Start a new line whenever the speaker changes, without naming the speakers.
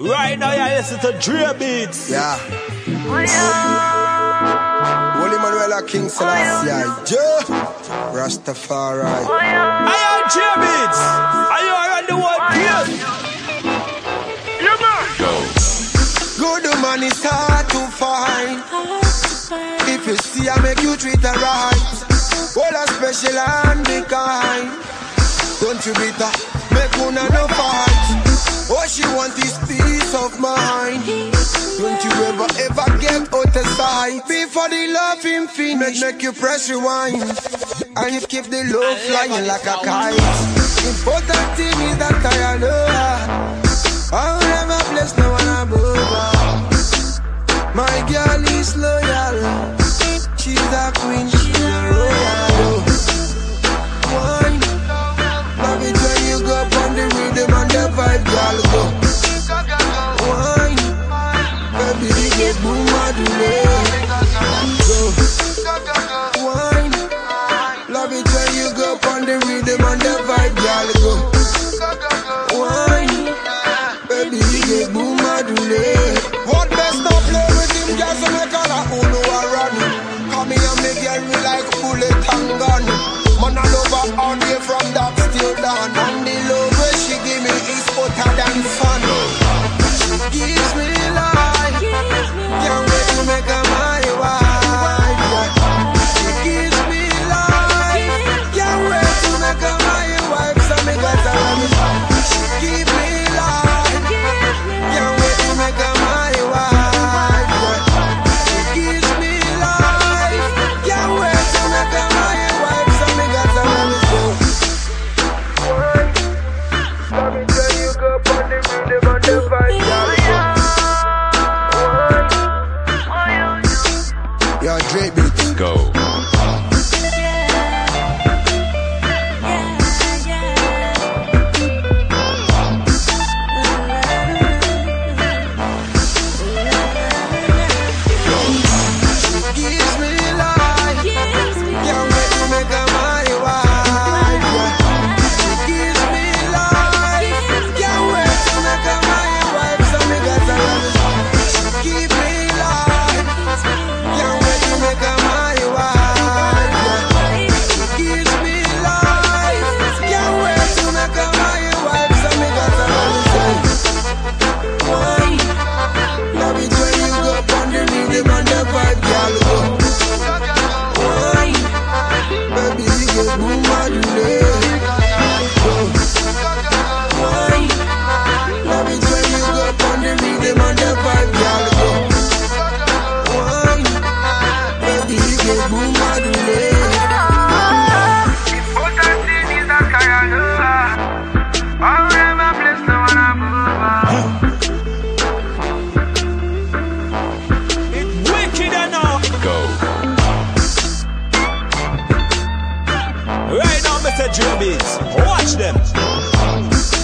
Right now, you listen to Dre Beats.
Yeah. Holy Manuela King Selassie, Jah Rastafari.
I am Dre Beats. Are you around the world, please?
Good man is hard to find. If you see, I make you treat her right. All a special and be kind. Don't you bitter, make una no fight. All she want is peace of mind. Don't you ever, ever get out of sight. Before the love him finish, make, you press rewind. And you keep the love flying like a kite. Important thing is that I know. I will never bless no one above her. My girl is loyal. She's a queen, she's a royal. Get boom, do Go. Wine. Love it when you go on the rhythm and the Go. United Drummies. Watch
them.